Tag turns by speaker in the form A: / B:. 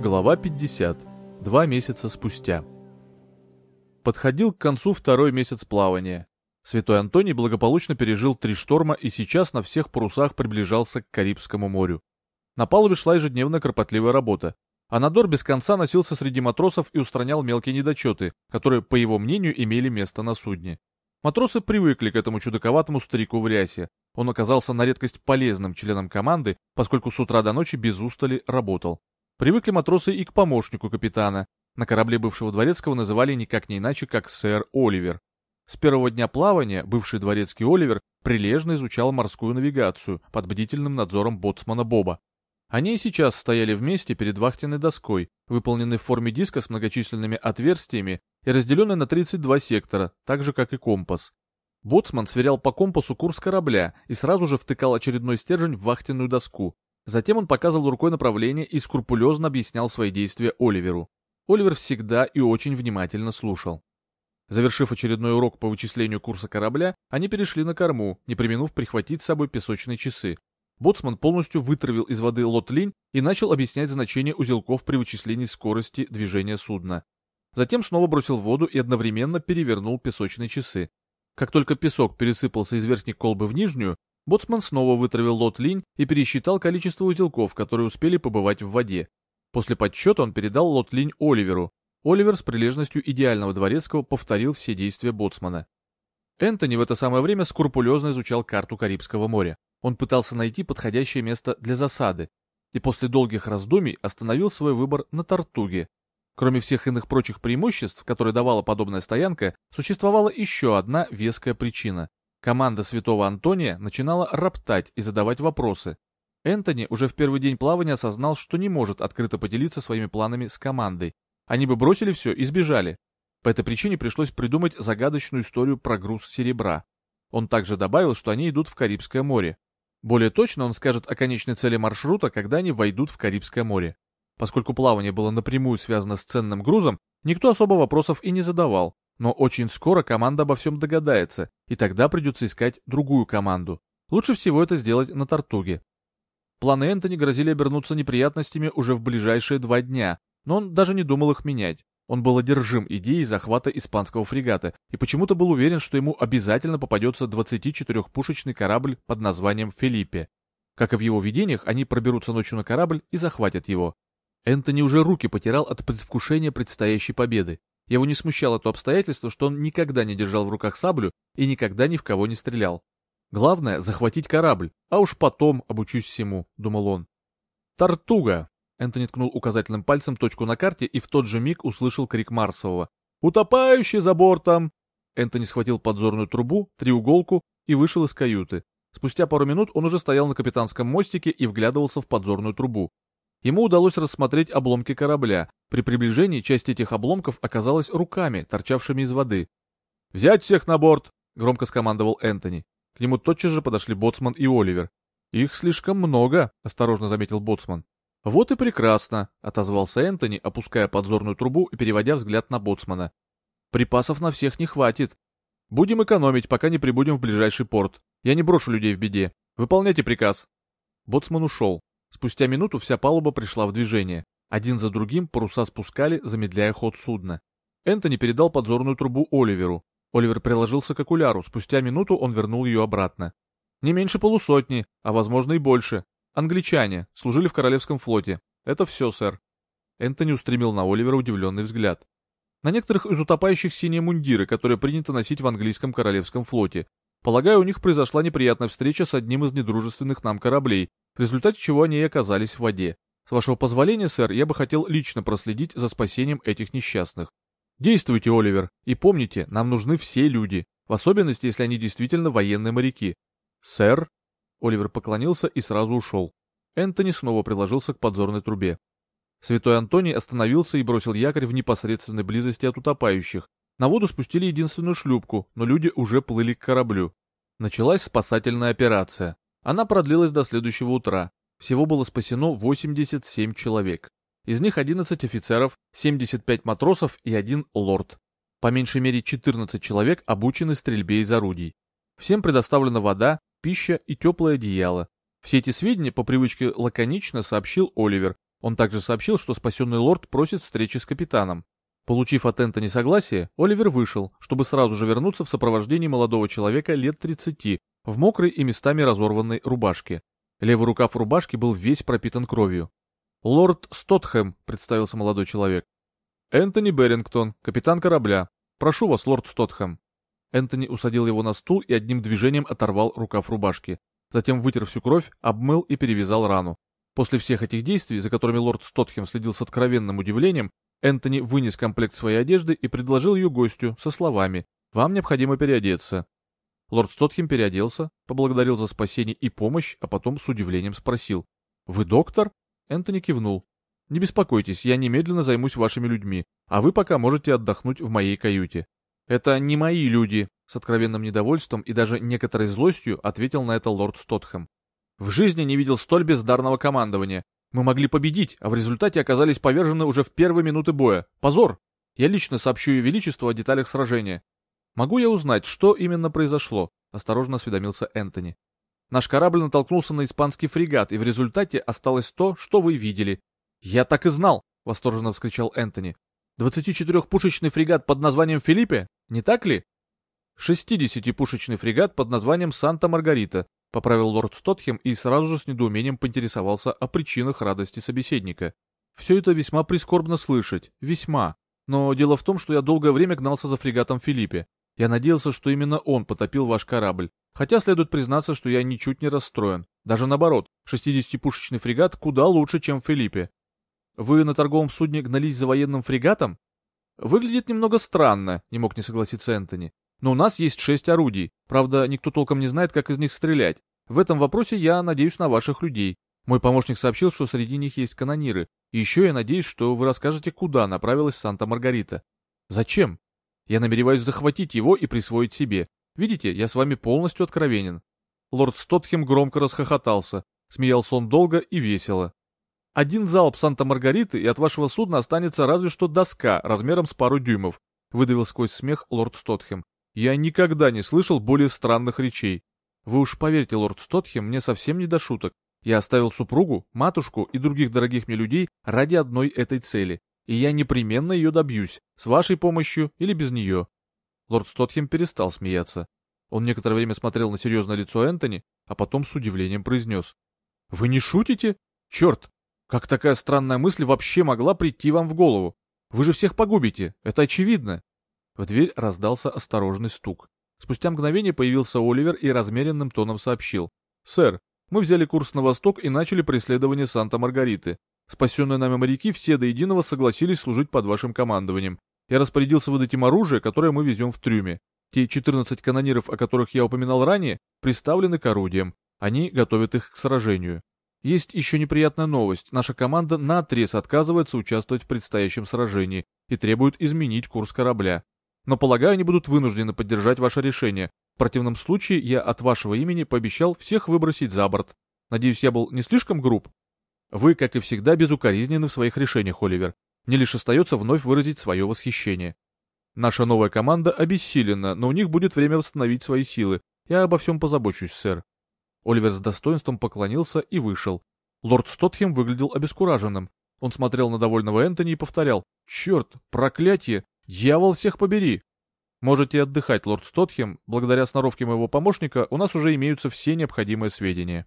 A: Глава 50. Два месяца спустя. Подходил к концу второй месяц плавания. Святой Антоний благополучно пережил три шторма и сейчас на всех парусах приближался к Карибскому морю. На палубе шла ежедневная кропотливая работа. Анадор без конца носился среди матросов и устранял мелкие недочеты, которые, по его мнению, имели место на судне. Матросы привыкли к этому чудаковатому старику в рясе. Он оказался на редкость полезным членом команды, поскольку с утра до ночи без устали работал. Привыкли матросы и к помощнику капитана. На корабле бывшего дворецкого называли никак не иначе, как сэр Оливер. С первого дня плавания бывший дворецкий Оливер прилежно изучал морскую навигацию под бдительным надзором боцмана Боба. Они и сейчас стояли вместе перед вахтенной доской, выполненной в форме диска с многочисленными отверстиями и разделенной на 32 сектора, так же как и компас. Боцман сверял по компасу курс корабля и сразу же втыкал очередной стержень в вахтенную доску, Затем он показывал рукой направление и скрупулезно объяснял свои действия Оливеру. Оливер всегда и очень внимательно слушал. Завершив очередной урок по вычислению курса корабля, они перешли на корму, не применув прихватить с собой песочные часы. Боцман полностью вытравил из воды лот-линь и начал объяснять значение узелков при вычислении скорости движения судна. Затем снова бросил воду и одновременно перевернул песочные часы. Как только песок пересыпался из верхней колбы в нижнюю, Боцман снова вытравил лот-линь и пересчитал количество узелков, которые успели побывать в воде. После подсчета он передал лот-линь Оливеру. Оливер с прилежностью идеального дворецкого повторил все действия Боцмана. Энтони в это самое время скрупулезно изучал карту Карибского моря. Он пытался найти подходящее место для засады, и после долгих раздумий остановил свой выбор на Тартуге. Кроме всех иных прочих преимуществ, которые давала подобная стоянка, существовала еще одна веская причина. Команда святого Антония начинала роптать и задавать вопросы. Энтони уже в первый день плавания осознал, что не может открыто поделиться своими планами с командой. Они бы бросили все и сбежали. По этой причине пришлось придумать загадочную историю про груз серебра. Он также добавил, что они идут в Карибское море. Более точно он скажет о конечной цели маршрута, когда они войдут в Карибское море. Поскольку плавание было напрямую связано с ценным грузом, никто особо вопросов и не задавал, но очень скоро команда обо всем догадается, и тогда придется искать другую команду. Лучше всего это сделать на Тартуге. Планы Энтони грозили обернуться неприятностями уже в ближайшие два дня, но он даже не думал их менять. Он был одержим идеей захвата испанского фрегата и почему-то был уверен, что ему обязательно попадется 24-пушечный корабль под названием «Филиппе». Как и в его видениях, они проберутся ночью на корабль и захватят его. Энтони уже руки потирал от предвкушения предстоящей победы. Его не смущало то обстоятельство, что он никогда не держал в руках саблю и никогда ни в кого не стрелял. Главное — захватить корабль, а уж потом обучусь всему, — думал он. «Тартуга!» — Энтони ткнул указательным пальцем точку на карте и в тот же миг услышал крик Марсового. «Утопающий за бортом!» Энтони схватил подзорную трубу, треуголку и вышел из каюты. Спустя пару минут он уже стоял на капитанском мостике и вглядывался в подзорную трубу. Ему удалось рассмотреть обломки корабля. При приближении часть этих обломков оказалась руками, торчавшими из воды. «Взять всех на борт!» — громко скомандовал Энтони. К нему тотчас же подошли Боцман и Оливер. «Их слишком много», — осторожно заметил Боцман. «Вот и прекрасно», — отозвался Энтони, опуская подзорную трубу и переводя взгляд на Боцмана. «Припасов на всех не хватит. Будем экономить, пока не прибудем в ближайший порт. Я не брошу людей в беде. Выполняйте приказ». Боцман ушел. Спустя минуту вся палуба пришла в движение. Один за другим паруса спускали, замедляя ход судна. Энтони передал подзорную трубу Оливеру. Оливер приложился к окуляру, спустя минуту он вернул ее обратно. Не меньше полусотни, а возможно и больше. Англичане, служили в Королевском флоте. Это все, сэр. Энтони устремил на Оливера удивленный взгляд. На некоторых из утопающих синие мундиры, которые принято носить в английском Королевском флоте. Полагаю, у них произошла неприятная встреча с одним из недружественных нам кораблей, в результате чего они и оказались в воде. С вашего позволения, сэр, я бы хотел лично проследить за спасением этих несчастных. Действуйте, Оливер, и помните, нам нужны все люди, в особенности, если они действительно военные моряки. Сэр? Оливер поклонился и сразу ушел. Энтони снова приложился к подзорной трубе. Святой Антоний остановился и бросил якорь в непосредственной близости от утопающих. На воду спустили единственную шлюпку, но люди уже плыли к кораблю. Началась спасательная операция. Она продлилась до следующего утра. Всего было спасено 87 человек. Из них 11 офицеров, 75 матросов и один лорд. По меньшей мере 14 человек обучены стрельбе из орудий. Всем предоставлена вода, пища и теплое одеяло. Все эти сведения по привычке лаконично сообщил Оливер. Он также сообщил, что спасенный лорд просит встречи с капитаном. Получив от Энтони согласие, Оливер вышел, чтобы сразу же вернуться в сопровождении молодого человека лет 30, в мокрой и местами разорванной рубашке. Левый рукав рубашки был весь пропитан кровью. «Лорд Стотхэм», — представился молодой человек. «Энтони Берингтон, капитан корабля. Прошу вас, лорд Стотхэм». Энтони усадил его на стул и одним движением оторвал рукав рубашки. Затем вытер всю кровь, обмыл и перевязал рану. После всех этих действий, за которыми лорд Стотхэм следил с откровенным удивлением, Энтони вынес комплект своей одежды и предложил ее гостю со словами «Вам необходимо переодеться». Лорд Стотхем переоделся, поблагодарил за спасение и помощь, а потом с удивлением спросил «Вы доктор?» Энтони кивнул. «Не беспокойтесь, я немедленно займусь вашими людьми, а вы пока можете отдохнуть в моей каюте». «Это не мои люди», — с откровенным недовольством и даже некоторой злостью ответил на это лорд Стотхэм. «В жизни не видел столь бездарного командования. Мы могли победить, а в результате оказались повержены уже в первые минуты боя. Позор! Я лично сообщу Ее Величеству о деталях сражения. Могу я узнать, что именно произошло? Осторожно осведомился Энтони. Наш корабль натолкнулся на испанский фрегат, и в результате осталось то, что вы видели. Я так и знал, восторженно вскричал Энтони. 24-пушечный фрегат под названием Филиппе, не так ли? 60-пушечный фрегат под названием Санта-Маргарита, — поправил лорд Стотхем и сразу же с недоумением поинтересовался о причинах радости собеседника. «Все это весьма прискорбно слышать, весьма. Но дело в том, что я долгое время гнался за фрегатом Филиппе. Я надеялся, что именно он потопил ваш корабль. Хотя следует признаться, что я ничуть не расстроен. Даже наоборот, 60-пушечный фрегат куда лучше, чем Филиппе. Вы на торговом судне гнались за военным фрегатом? Выглядит немного странно, не мог не согласиться Энтони. Но у нас есть шесть орудий. Правда, никто толком не знает, как из них стрелять. В этом вопросе я надеюсь на ваших людей. Мой помощник сообщил, что среди них есть канониры. И еще я надеюсь, что вы расскажете, куда направилась Санта-Маргарита. Зачем? Я намереваюсь захватить его и присвоить себе. Видите, я с вами полностью откровенен. Лорд Стотхем громко расхохотался. Смеялся он долго и весело. Один залп Санта-Маргариты, и от вашего судна останется разве что доска размером с пару дюймов, выдавил сквозь смех лорд Стотхем. Я никогда не слышал более странных речей. Вы уж поверьте, лорд Стотхем, мне совсем не до шуток. Я оставил супругу, матушку и других дорогих мне людей ради одной этой цели, и я непременно ее добьюсь, с вашей помощью или без нее. Лорд Стотхем перестал смеяться. Он некоторое время смотрел на серьезное лицо Энтони, а потом с удивлением произнес. «Вы не шутите? Черт! Как такая странная мысль вообще могла прийти вам в голову? Вы же всех погубите, это очевидно!» В дверь раздался осторожный стук. Спустя мгновение появился Оливер и размеренным тоном сообщил. «Сэр, мы взяли курс на восток и начали преследование Санта-Маргариты. Спасенные нами моряки все до единого согласились служить под вашим командованием. Я распорядился выдать им оружие, которое мы везем в трюме. Те 14 канониров, о которых я упоминал ранее, приставлены к орудиям. Они готовят их к сражению. Есть еще неприятная новость. Наша команда наотрез отказывается участвовать в предстоящем сражении и требует изменить курс корабля. Но, полагаю, они будут вынуждены поддержать ваше решение. В противном случае я от вашего имени пообещал всех выбросить за борт. Надеюсь, я был не слишком груб? Вы, как и всегда, безукоризненны в своих решениях, Оливер. Мне лишь остается вновь выразить свое восхищение. Наша новая команда обессилена, но у них будет время восстановить свои силы. Я обо всем позабочусь, сэр. Оливер с достоинством поклонился и вышел. Лорд Стотхем выглядел обескураженным. Он смотрел на довольного Энтони и повторял «Черт, проклятие! Дьявол всех побери! Можете отдыхать, лорд Стотхем. Благодаря сноровке моего помощника у нас уже имеются все необходимые сведения.